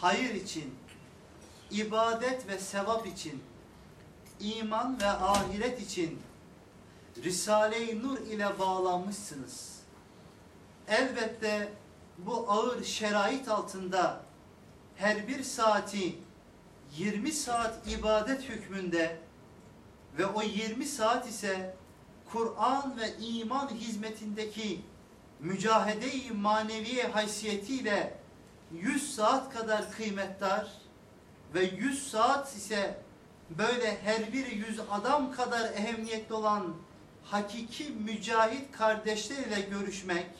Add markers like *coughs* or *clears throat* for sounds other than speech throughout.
hayır için, ibadet ve sevap için, iman ve ahiret için Risale-i Nur ile bağlanmışsınız. Elbette bu ağır şerait altında her bir saati 20 saat ibadet hükmünde ve o 20 saat ise Kur'an ve iman hizmetindeki mücahede-i maneviye haysiyetiyle 100 saat kadar kıymetdar ve 100 saat ise böyle her biri 100 adam kadar ehemmiyetli olan hakiki mücahit kardeşleriyle görüşmek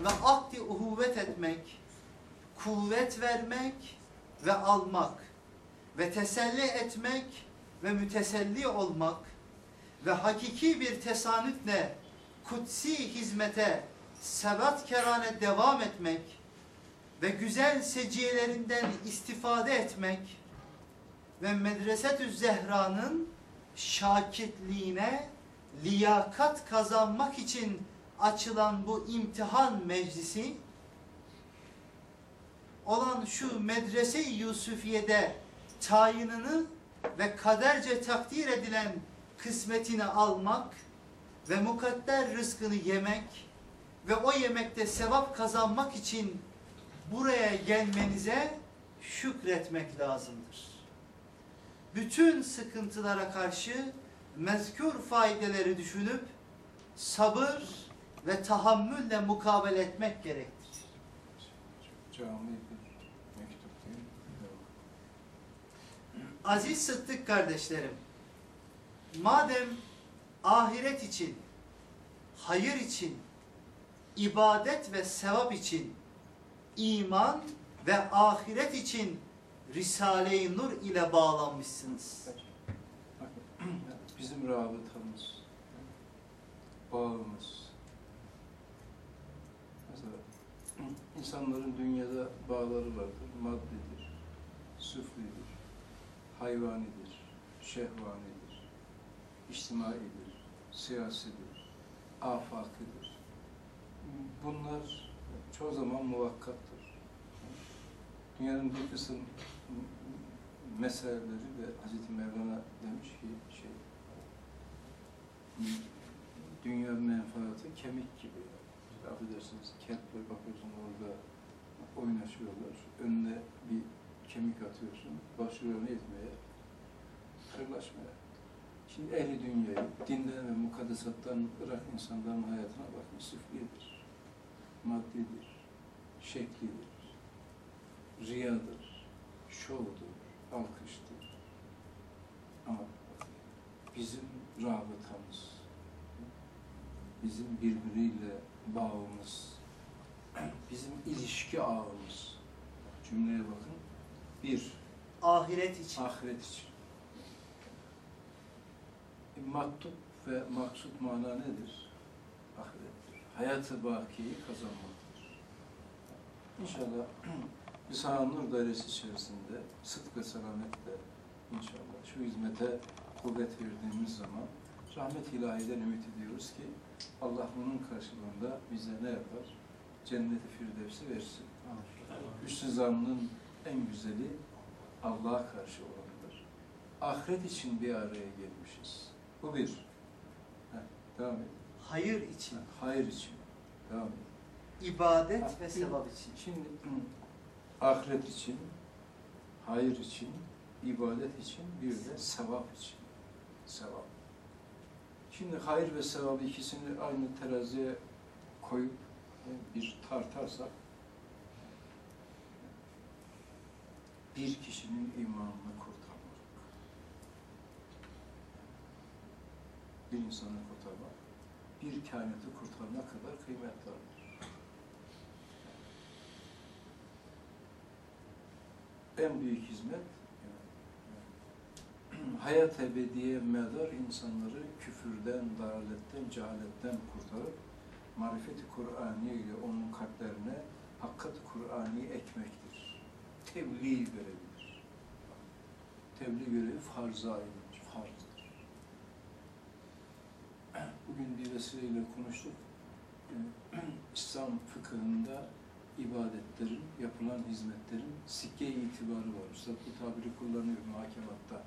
ve akdi uhuvvet etmek, kuvvet vermek ve almak ve teselli etmek ve müteselli olmak ve hakiki bir tesanütle kutsi hizmete sebat kerane devam etmek ve güzel seciyelerinden istifade etmek ve Medresetü Zehra'nın şakitliğine liyakat kazanmak için açılan bu imtihan meclisi olan şu medrese-i Yusufiye'de tayinini ve kaderce takdir edilen kısmetini almak ve mukadder rızkını yemek ve o yemekte sevap kazanmak için buraya gelmenize şükretmek lazımdır. Bütün sıkıntılara karşı mezkur faydeleri düşünüp sabır ve tahammülle mukabele etmek gerektir. Cami bir mektup değil mi? Aziz Sıddık kardeşlerim, madem ahiret için, hayır için, ibadet ve sevap için, iman ve ahiret için Risale-i Nur ile bağlanmışsınız. Bizim rabıtamız, bağımız. Mesela insanların dünyada bağları vardır. Maddidir, süflidir, hayvanidir, şehvanidir, içtimaidir, siyasidir, afakidir. Bunlar çoğu zaman muvakkattır. Dünyanın bir kısım meseleleri ve Hazreti Mevlana demiş ki şey dünya menfaati kemik gibi. İşte affedersiniz kelple bakıyorsun orada oynaşıyorlar. Önüne bir kemik atıyorsun. Başlıyor ne etmeye? Kırlaşmaya. Şimdi ehli dünyayı dinden ve mukaddesattan bırak insanların hayatına bakın. Süflidir, maddidir, şeklidir, riyadır, şovdur, alkıştır. Ama bizim rabıtamız, bizim birbiriyle bağımız, bizim ilişki ağımız, cümleye bakın, bir, Ahiret için. ahiret için. Maktub ve maksut mana nedir? Hayatı bakiyi kazanmaktır. İnşallah *clears throat* Risale-i Nur dairesi içerisinde sıdk ve selametle inşallah şu hizmete kuvvet verdiğimiz zaman rahmet ilahiden ümit ediyoruz ki Allah bunun karşılığında bize ne yapar? Cennet-i Firdevs'i versin. Hüsnü zannın en güzeli Allah'a karşı olandır. Ahiret için bir araya gelmişiz. Bu bir. Heh, devam et. Hayır için, Hayır için. Et. ibadet ve sevap için. Şimdi ahiret için, hayır için, ibadet için, bir de sevap için. Sevap. Şimdi hayır ve sevap ikisini aynı teraziye koyup e, bir tartarsak bir kişinin imanını kurtarmak. Bir insanı kurtarmak, bir kainatı kurtarmak kadar kıymetlidir. en büyük hizmet *clears throat* hayat ebediye medar insanları küfürden, dalaletten, cehaletten kurtarıp marifeti Kur'ani ile onun kalplerine hakikat Kur'ani ekmektir. Tebliğ görevidir. Tebliğ görevi farz-ı aynıdır, farzdır. Bugün bir vesileyle konuştuk. *clears throat* İslam fıkhında ibadetlerin, yapılan hizmetlerin sikke itibarı var. Üstad bu tabiri kullanıyor muhakematta.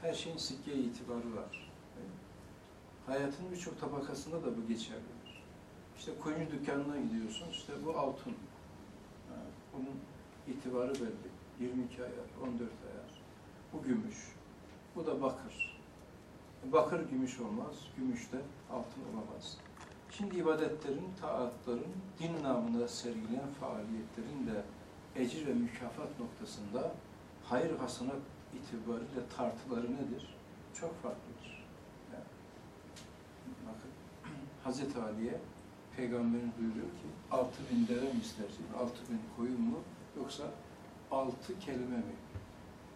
Her şeyin sikke itibarı var. Hayatın birçok tabakasında da bu geçerlidir. İşte kuyumcu dükkanına gidiyorsun, işte bu altın. Bunun itibarı belli. 22 ayar, 14 ayar. Bu gümüş. Bu da bakır. Bakır gümüş olmaz, gümüş de altın olamaz. Şimdi ibadetlerin, taatların, din namına sergilen faaliyetlerin de ecir ve mükafat noktasında hayır hasanat itibariyle tartıları nedir? Çok farklıdır. Yani, bakın, *clears throat* Hazreti Ali'ye Peygamberin buyuruyor ki, altı bin deve mi istersin, altı bin koyun mu, yoksa altı kelime mi,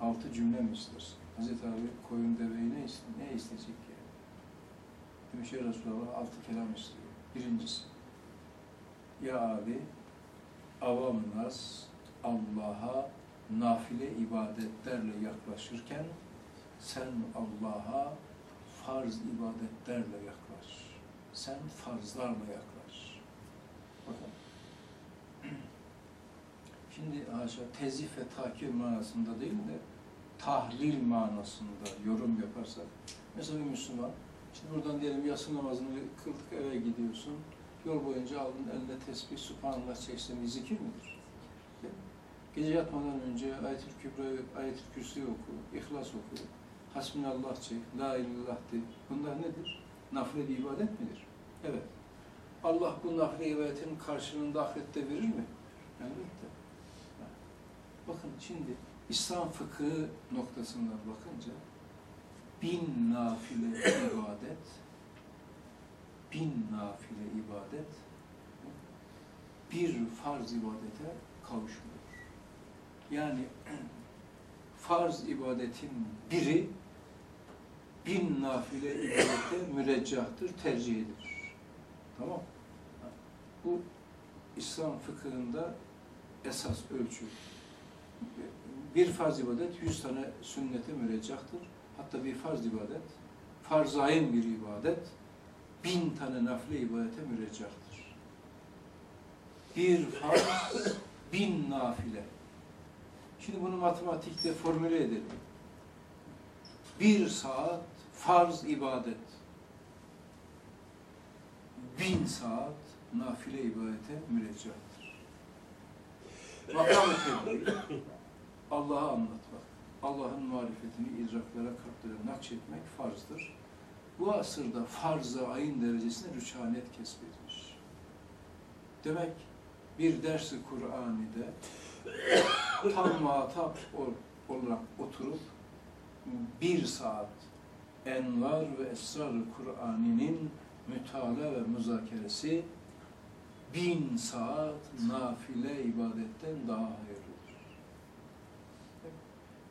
altı cümle mi istersin? Hazreti Ali koyun deveyi ne, iste- ne isteyecek ki? Demiş ya Resulallah altı kelam istiyor. Birincisi, Ya Ali, avam nas Allah'a nafile ibadetlerle yaklaşırken sen Allah'a farz ibadetlerle yaklaş. Sen farzlarla yaklaş. Bakın. *clears throat* Şimdi haşa tezif ve takip manasında değil de tahlil manasında yorum yaparsak. Mesela bir Müslüman, şimdi buradan diyelim yatsı namazını kıldık eve gidiyorsun. Yol boyunca aldın eline tesbih, subhanallah çeksen bir zikir midir? Gece yatmadan önce ayet-ül kübra, ayet-ül kürsü oku, ihlas oku, hasbinallah çek, la illallah de. Bunlar nedir? Nafile bir ibadet midir? Evet. Allah bu nafile ibadetin karşılığında ahirette verir mi? Elbette. Bakın şimdi İslam fıkıhı noktasından bakınca bin nafile ibadet bin nafile ibadet bir farz ibadete kavuşmuyor. Yani *clears throat* farz ibadetin biri bin nafile ibadete müreccahtır, tercih edilir. Tamam Bu İslam fıkhında esas ölçü. Bir farz ibadet yüz tane sünnete müreccahtır. Hatta bir farz ibadet, farzain bir ibadet, bin tane nafile ibadete müreccahtır. Bir farz, *coughs* bin nafile. Şimdi bunu matematikte formüle edelim. Bir saat farz ibadet. Bin saat nafile ibadete müreccahtır. Makam-ı tebliğ, *coughs* Allah'ı anlatmak, Allah'ın marifetini idraklara, kalplere nakşetmek farzdır. Bu asırda farz-ı ayın derecesine rüçhanet kesbetmiş. Demek bir dersi Kur'an'da *coughs* tam muhatap ol- olarak oturup bir saat envar ve esrar Kur'an'ının mütala ve müzakeresi bin saat nafile ibadetten daha hayırlıdır.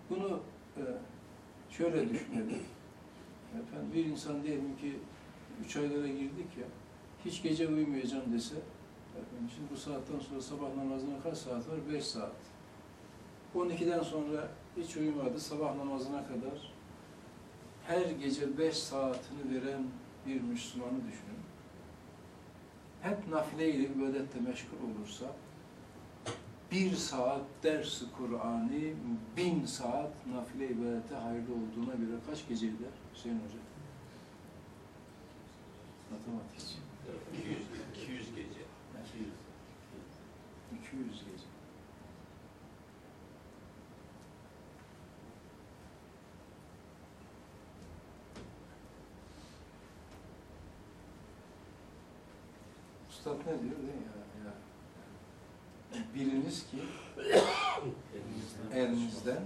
Bunu e, şöyle düşünelim. Efendim, bir insan diyelim ki üç aylara girdik ya, hiç gece uyumayacağım dese, efendim, şimdi bu saatten sonra sabah namazına kaç saat var? Beş saat. 12'den sonra hiç uyumadı, sabah namazına kadar her gece beş saatini veren bir Müslümanı düşünün. Hep nafile ile ibadette meşgul olursa, bir saat dersi Kur'an'ı, bin saat nafile ibadete hayırlı olduğuna göre kaç gece eder Hüseyin Hoca? Matematikçi. 200, 200 gece. 200 gece. Üstad ne diyor değil mi. Biliniz ki elinizden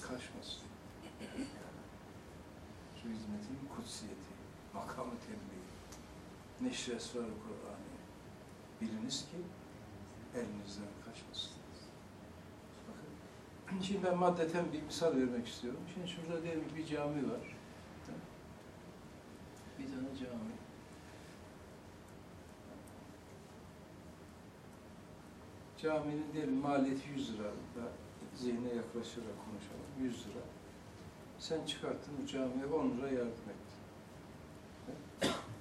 kaçmasın. Şu hizmetin kutsiyeti, makamı tebliğ, neşr esrar Kur'an'ı. Biliniz ki elinizden kaçmasın. Bakın. Şimdi ben maddeten bir misal vermek istiyorum. Şimdi şurada diyelim bir cami var. Bir tane cami. Caminin diyelim maliyeti 100 lira da zihne yaklaşarak konuşalım. 100 lira. Sen çıkarttın bu camiye 10 lira yardım ettin.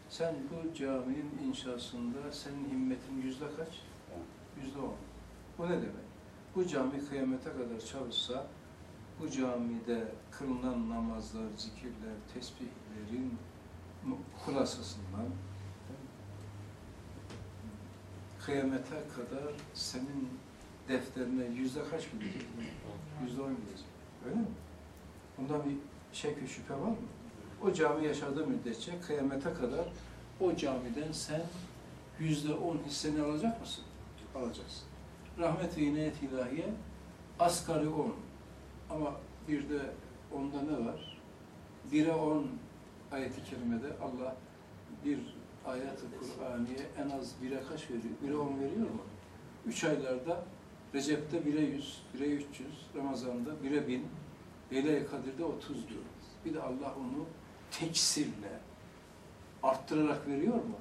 Sen bu caminin inşasında senin himmetin yüzde kaç? Yüzde on. Bu ne demek? Bu cami kıyamete kadar çalışsa, bu camide kılınan namazlar, zikirler, tesbihlerin hulasasından kıyamete kadar senin defterine yüzde kaç gidecek? Yüzde on gidecek. Öyle mi? Bundan bir şek ve şüphe var mı? O cami yaşadığı müddetçe kıyamete kadar o camiden sen yüzde on hisseni alacak mısın? Alacaksın. Rahmet ve inayet ilahiye asgari on. Ama bir de onda ne var? Bire on ayeti kerimede Allah bir ayet-i Kur'aniye en az bire kaç veriyor? Bire on veriyor mu? Üç aylarda Recep'te bire yüz, bire üç yüz, Ramazan'da bire bin, Leyle-i Kadir'de otuz diyor. Bir de Allah onu teksirle arttırarak veriyor mu?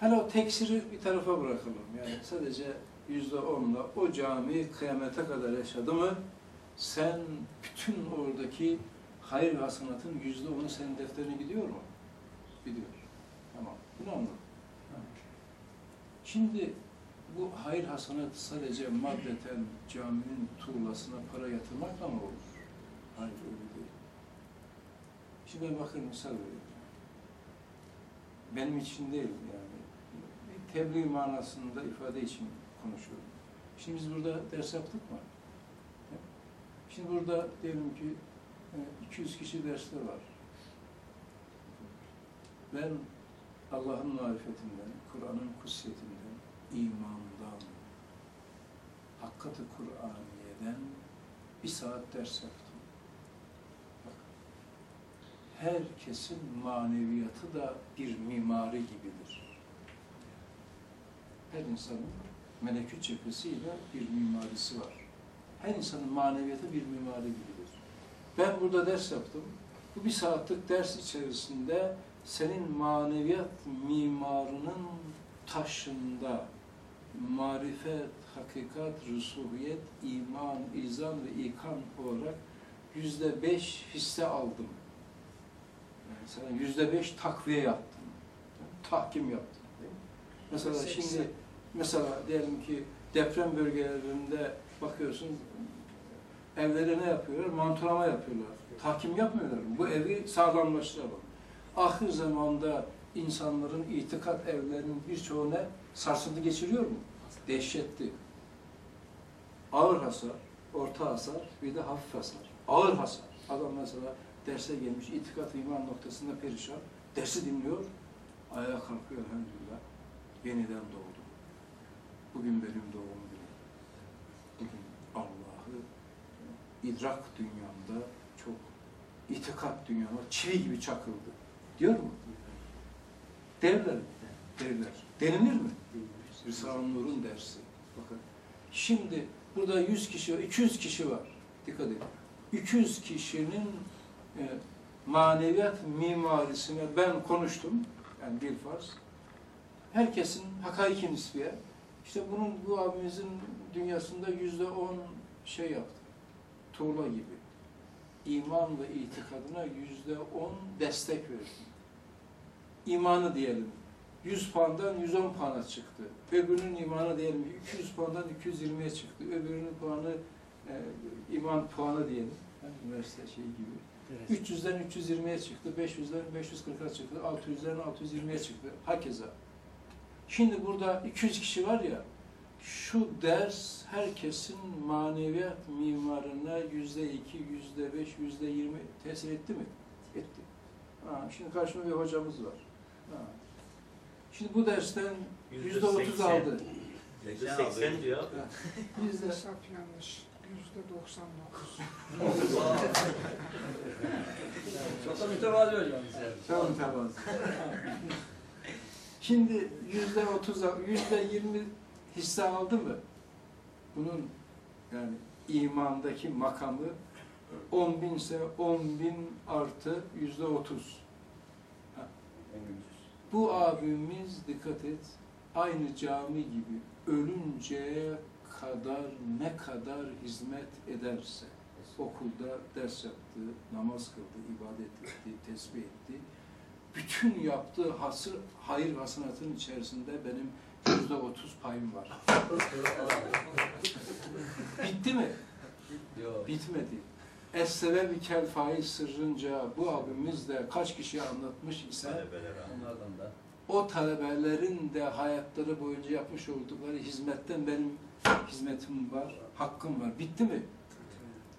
Hele o teksiri bir tarafa bırakalım. Yani sadece yüzde onla o cami kıyamete kadar yaşadı mı sen bütün oradaki hayır ve hasenatın yüzde onu senin defterine gidiyor mu? Gidiyor. Tamam. Bunu anladım. Şimdi bu hayır hasenat sadece maddeten caminin tuğlasına para yatırmakla mı olur? Hayır öyle değil. Şimdi ben bakın misal vereyim. Benim için değil yani. Tebliğ manasında ifade için konuşuyorum. Şimdi biz burada ders yaptık mı? Şimdi burada diyelim ki e, 200 kişi derste var. Ben Allah'ın marifetinden, Kur'an'ın kutsiyetinden, imandan, hakkatı Kur'aniye'den bir saat ders yaptım. Bak, herkesin maneviyatı da bir mimari gibidir. Her insanın melekut cephesiyle bir mimarisi var. Her insanın maneviyatı bir mimari gibidir. Ben burada ders yaptım. Bu bir saatlik ders içerisinde senin maneviyat mimarının taşında marifet, hakikat, rusuhiyet, iman, izan ve ikan olarak yüzde beş hisse aldım. Yani sana yüzde beş takviye yaptım. tahkim yaptım. Değil mi? Mesela şimdi mesela diyelim ki deprem bölgelerinde bakıyorsun evlere ne yapıyorlar? Mantolama yapıyorlar. Tahkim yapmıyorlar. Bu evi sağlamlaştıralım. Ahir zamanda insanların itikat evlerinin birçoğu ne? Sarsıntı geçiriyor mu? Dehşetli. Ağır hasar, orta hasar, bir de hafif hasar. Ağır hasar. Adam mesela derse gelmiş, itikat iman noktasında perişan. Dersi dinliyor, ayağa kalkıyor elhamdülillah. Yeniden doğdu. Bugün benim doğum günüm. Bugün Allah'ı idrak dünyamda çok itikat dünyama çivi gibi çakıldı. Diyor mu? Derler mi? Derler. Denilir mi? Risale-i Nur'un dersi. Bakın. Şimdi burada 100 kişi, 200 kişi var. Dikkat edin. 200 kişinin e, maneviyat mimarisine ben konuştum. Yani bir farz. Herkesin hakaiki nisbiye. İşte bunun bu abimizin dünyasında yüzde on şey yaptı. Tuğla gibi. İman ve itikadına yüzde on destek verdi. İmanı diyelim. 100 puandan 110 puana çıktı. Öbürünün imanı diyelim 200 puandan 220'ye çıktı. Öbürünün puanı e, iman puanı diyelim. Yani üniversite şeyi gibi. 300'den 320'ye çıktı, 500'den 540'a çıktı, 600'den 620'ye çıktı. Hakeza. Şimdi burada 200 kişi var ya, şu ders herkesin maneviyat mimarına yüzde iki, yüzde beş, yüzde yirmi tesir etti mi? Etti. Ha, şimdi karşımda bir hocamız var. Şimdi bu dersten yüzde otuz aldı. Yüzde seksen diyor. Yüzde Hesap yanlış. Yüzde doksan dokuz. Çok da mütevazi hocam. Tamam tamam. Şimdi yüzde otuz, yüzde yirmi hisse aldı mı? Bunun yani imandaki makamı on binse on bin artı yüzde otuz. Bu abimiz dikkat et, aynı cami gibi ölünceye kadar ne kadar hizmet ederse, okulda ders yaptı, namaz kıldı, ibadet etti, tesbih etti. Bütün yaptığı hasır, hayır hasenatın içerisinde benim Yüzde otuz payım var. *laughs* Bitti mi? Yok. Bitmedi. Es-sebeb kel faiz sırrınca bu abimiz de kaç kişiye anlatmış ise Onlardan da. o talebelerin de hayatları boyunca yapmış oldukları hizmetten benim hizmetim var, hakkım var. Bitti mi?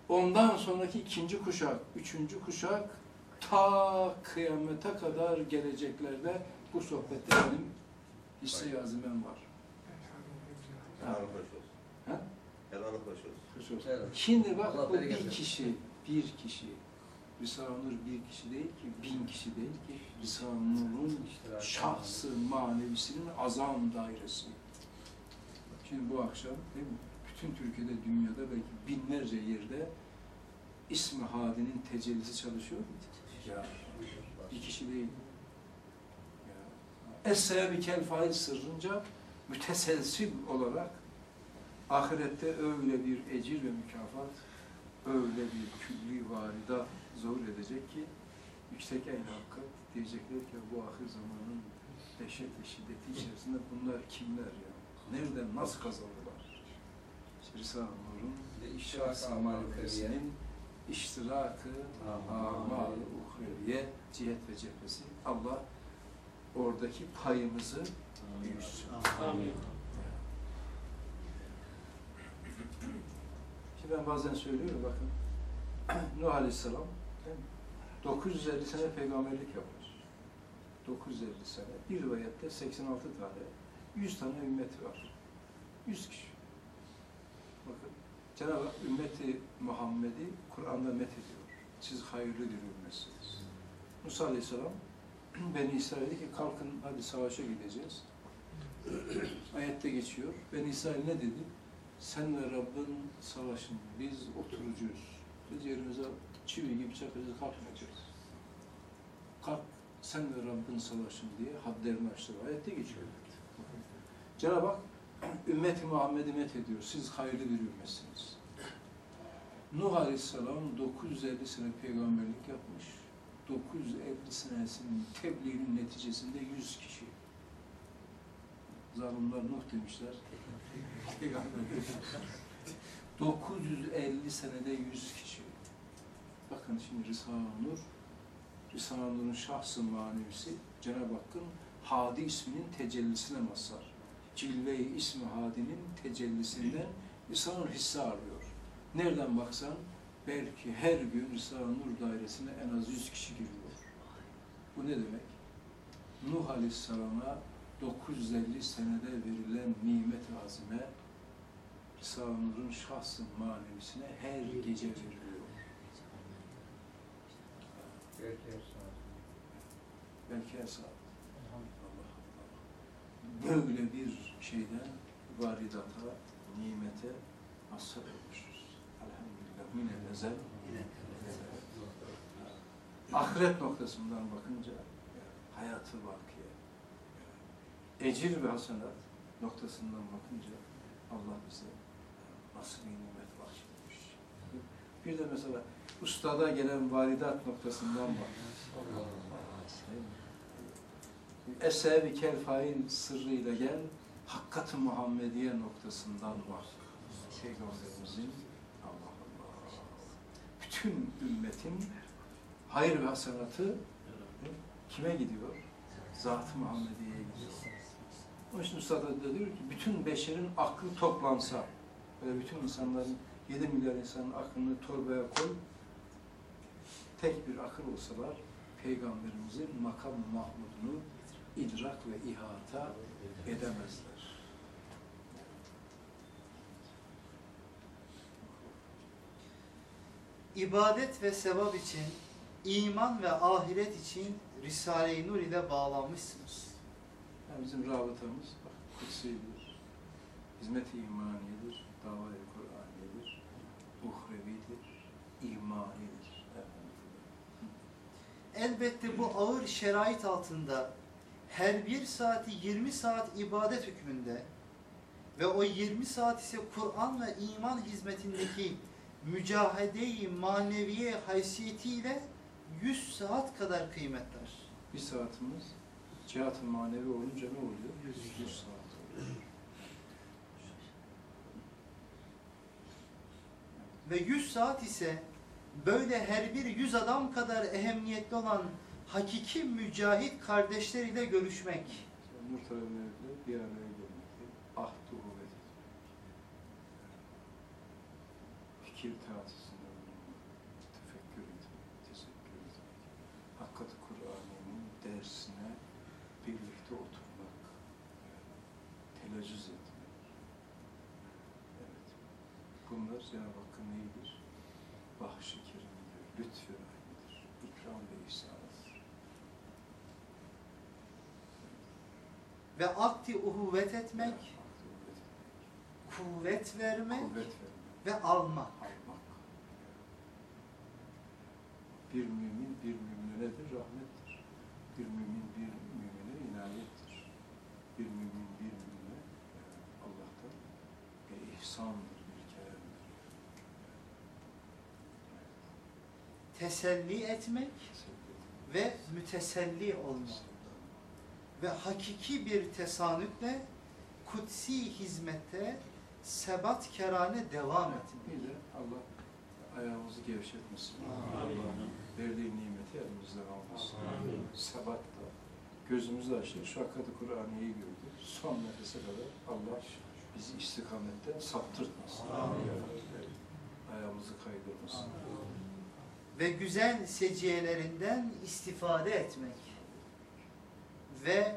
Ondan sonraki ikinci kuşak, üçüncü kuşak ta kıyamete kadar geleceklerde bu sohbette benim hisse yazımem var. Helal hoş olsun. Helal hoş olsun. Evet. Şimdi bak Allah bu bir kişi, bir kişi. Risale-i Nur bir kişi değil ki, bin kişi değil ki. Risale-i Nur'un şahsı manevisinin azam dairesi. Şimdi bu akşam değil mi? Bütün Türkiye'de, dünyada belki binlerce yerde İsmi Hadi'nin tecellisi çalışıyor mu? Ya, bir kişi değil. Es-sebebi kel faiz sırrınca müteselsil olarak ahirette öyle bir ecir ve mükafat, öyle bir külli varida zuhur edecek ki yüksek el hakkı diyecekler ki bu ahir zamanın dehşet ve şiddeti içerisinde bunlar kimler ya? Nereden, nasıl kazandılar? Risale-i Nur'un şahs marifesinin iştirakı amal-ı uhreviye cihet ve cephesi. Allah oradaki payımızı büyüsün. Amin. Ki ben bazen söylüyorum bakın. *clears throat* Nuh Aleyhisselam değil mi? 950 sene peygamberlik yapmış. 950 sene. Bir rivayette 86 tane, 100 tane ümmeti var. 100 kişi. Bakın Cenab-ı Hak ümmeti Muhammed'i Kur'an'da met ediyor. Siz hayırlı bir ümmetsiniz. Musa Aleyhisselam *clears throat* Beni İsrail dedi ki kalkın hadi savaşa gideceğiz. *clears throat* Ayette geçiyor. Beni İsrail ne dedi? Senle Rabbin savaşın. Biz oturucuyuz. Biz yerimize çivi gibi çakacağız, kalkmayacağız. Kalk, senle Rabbin savaşın diye hadlerini açtı. Ayette geçiyor. Cenab-ı Hak *clears throat* ümmeti Muhammed'i met ediyor. Siz hayırlı bir ümmetsiniz. Nuh Aleyhisselam 950 sene peygamberlik yapmış. 950 senesinin tebliğinin neticesinde 100 kişi. Zalimler Nuh demişler. Peygamber demiş. 950 senede 100 kişi. Bakın şimdi Risale-i Nur, Risale-i Nur'un şahsı manevisi Cenab-ı Hakk'ın Hadi isminin tecellisine mazhar. Cilve-i ismi Hadi'nin tecellisinden Risale-i Nur hisse arıyor. Nereden baksan belki her gün Risale-i Nur dairesine en az 100 kişi giriyor. Bu ne demek? Nuh Aleyhisselam'a 950 senede verilen nimet-i azime Risale-i Nur'un şahsın manevisine her gece veriliyor. Belki her saat. Belki her saat. Allah Allah. Böyle bir şeyden varidata, nimete mazhar olmuşuz. Elhamdülillah. Minel ezel. Ahiret noktasından bakınca hayatı bakiye, ecir ve hasenat noktasından bakınca Allah bize nasıl bir nimet bahşetmiş. Bir de mesela ustada gelen varidat noktasından bak. Esebi kel fail sırrıyla gel, hakkat-ı Muhammediye noktasından bak. Peygamberimizin Allah Allah. Bütün ümmetin hayır ve hasenatı kime gidiyor? Zat-ı Muhammediye'ye gidiyor. Onun için da diyor ki bütün beşerin aklı toplansa, böyle bütün insanların, 7 milyar insanın aklını torbaya koy, tek bir akıl olsalar, Peygamberimizin makam Mahmud'unu idrak ve ihata edemezler. İbadet ve sevap için, iman ve ahiret için Risale-i Nur ile bağlanmışsınız. Yani bizim rabıtamız bak, kutsidir, hizmet-i imaniyedir, dava-i Kur'aniyedir, uhrevidir, imanidir. Elbette bu ağır şerait altında her bir saati 20 saat ibadet hükmünde ve o 20 saat ise Kur'an ve iman hizmetindeki mücahede-i maneviye haysiyetiyle 100 saat kadar kıymetler. Bir saatimiz cihat-ı manevi olunca ne oluyor? 100 saat oluyor. Ve 100 saat ise böyle her bir 100 adam kadar ehemmiyetli olan hakiki mücahit kardeşleriyle görüşmek. Talebelerle bir araya gelmekte, ahd-ı kuvvet. Fikir tatisinde bulunmak, tefekkür etmek, tesekkür etmek. Hakikat-ı Kur'an'ın dersine telacüz etmek. Evet. Bunlar Cenab-ı Hakk'ın neyidir? Bahşi kerimidir, lütfü rahmidir, ikram ve ihsanıdır. Ve akti uhuvvet etmek, kuvvet vermek Kuvvet vermek. ve almak. almak. Bir mümin bir mümine nedir? Rahmettir. Bir mümin bir mümine inayettir. Bir mümin bir mümine e, Allah'tan bir ihsandır, bir keremdir. Teselli etmek ve müteselli olmak. Ve hakiki bir tesanütle kutsi hizmette sebat kerane devam etmek. Bir de Allah ayağımızı gevşetmesin. Amin. Allah verdiği nimeti elimizden almasın. Amin. Sebat da gözümüzü açtık, şu hakikati Kur'an'ı gördük. Son nefese kadar Allah bizi istikametten saptırtmasın. Amin. Ayağımızı kaydırmasın. ve güzel seciyelerinden istifade etmek ve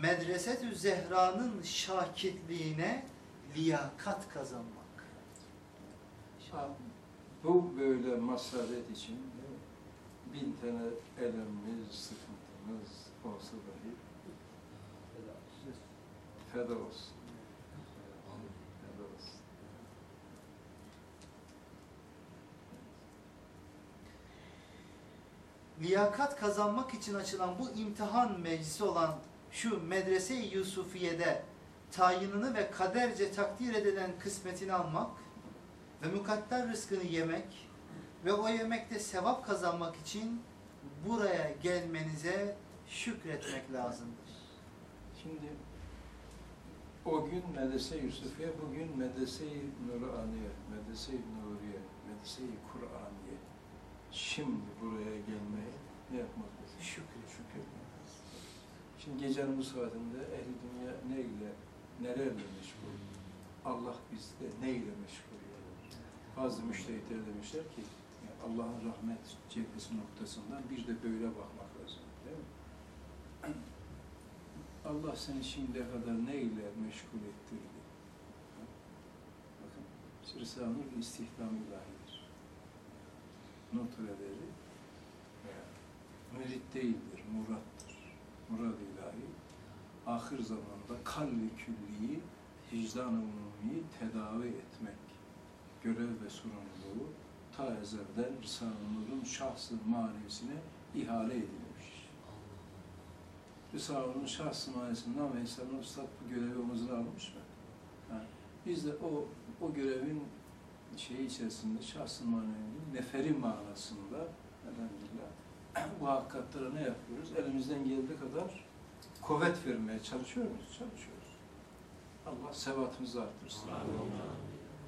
Medresetü Zehra'nın şakitliğine liyakat kazanmak. Ha, Bu böyle masaret için bin tane elemimiz, sıkıntımız olsa dahi feda olsun. Feda olsun. Liyakat kazanmak için açılan bu imtihan meclisi olan şu Medrese-i Yusufiye'de tayinini ve kaderce takdir edilen kısmetini almak ve mukadder rızkını yemek ve o yemekte sevap kazanmak için buraya gelmenize şükretmek lazımdır. Şimdi o gün Medrese Yusufiye, bugün Medrese-i Nuraniye, Medrese-i Nuriye, Medrese-i Kur'aniye. Şimdi buraya gelmeye ne yapmak lazım? Şükür. Lazım. Şimdi gecenin bu saatinde ehli dünya neyle, nelerle meşgul? Allah bizde neyle meşgul? Bazı müştehitler demişler ki, Allah'ın rahmet cephesi noktasından bir de böyle bakmak lazım. Değil mi? *clears throat* Allah seni şimdiye kadar neyle meşgul ettirdi? Bakın, Risale-i Nur istihdam ilahidir. Nur talebeleri mürit değildir, murattır. Murad ilahi. Ahir zamanda kalbi külliyi, vicdan-ı umumiyi tedavi etmek görev ve sorumluluğu ta ezelden Risale-i şahsı manevisine ihale edilmiş. Risale-i şahsı manevisinden ve İslam'ın Üstad bu görevi omuzuna almış mı? Ha. Biz de o, o görevin şeyi içerisinde şahsı manevinin neferi manasında elhamdülillah *clears throat* bu hakikatlere ne yapıyoruz? Elimizden geldiği kadar kuvvet vermeye çalışıyor muyuz? Çalışıyoruz. Allah sebatımızı arttırsın.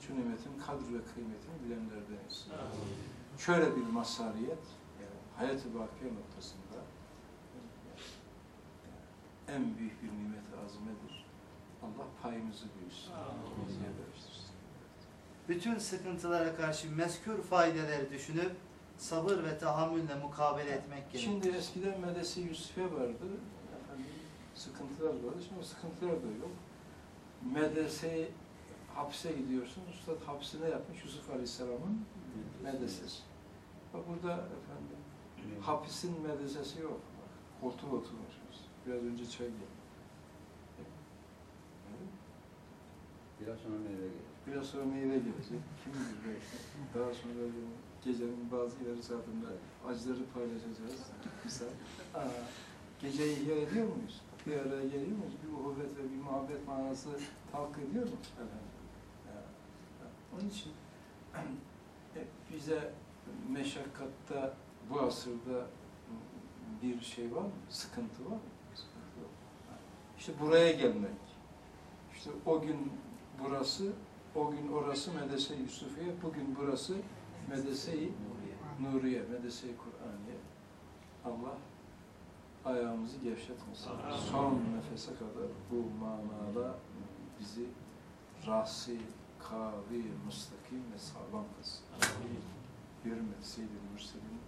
Şu nimetin kadr ve kıymetini bilenlerdeniz. Şöyle bir masaliyet, yani hayat-ı bakiye noktasında en büyük bir nimet-i azimedir. Allah payımızı büyüsün. Bizi yederiştirsin. Bütün sıkıntılara karşı mezkür faydeleri düşünüp sabır ve tahammülle mukabele etmek gerekir. Şimdi eskiden medrese Yusuf'e vardı. Efendim, sıkıntılar vardı. Şimdi sıkıntılar da yok. Medrese hapse gidiyorsun. Üstad hapsine yapmış Yusuf Aleyhisselam'ın medresesi. Bak burada efendim hapisin medresesi yok. Bak, koltuğa. Biraz önce çay geldi. Biraz sonra meyve gelir. Biraz sonra meyve gelecek. Kim bilir belki. Daha sonra gecenin bazı ileri saatinde acıları paylaşacağız. Misal. Aa, geceyi ihya ediyor muyuz? Bir araya geliyor muyuz? Bir uhuvvet ve bir muhabbet manası talk ediyor mu? Efendim. Onun için *clears throat* bize meşakkatta bu asırda bir şey var mı? Sıkıntı var mı? Sıkıntı yok. İşte buraya gelmek, İşte o gün burası, o gün orası Medrese Yusufiye, bugün burası Medrese-i Nuriye, Medrese-i Kur'aniye. Allah ayağımızı gevşetmesin. Son nefese kadar bu manada bizi rasi, kavi, müstakim ve sağlam kılsın. Hürmet Seyyid-i Mürselin.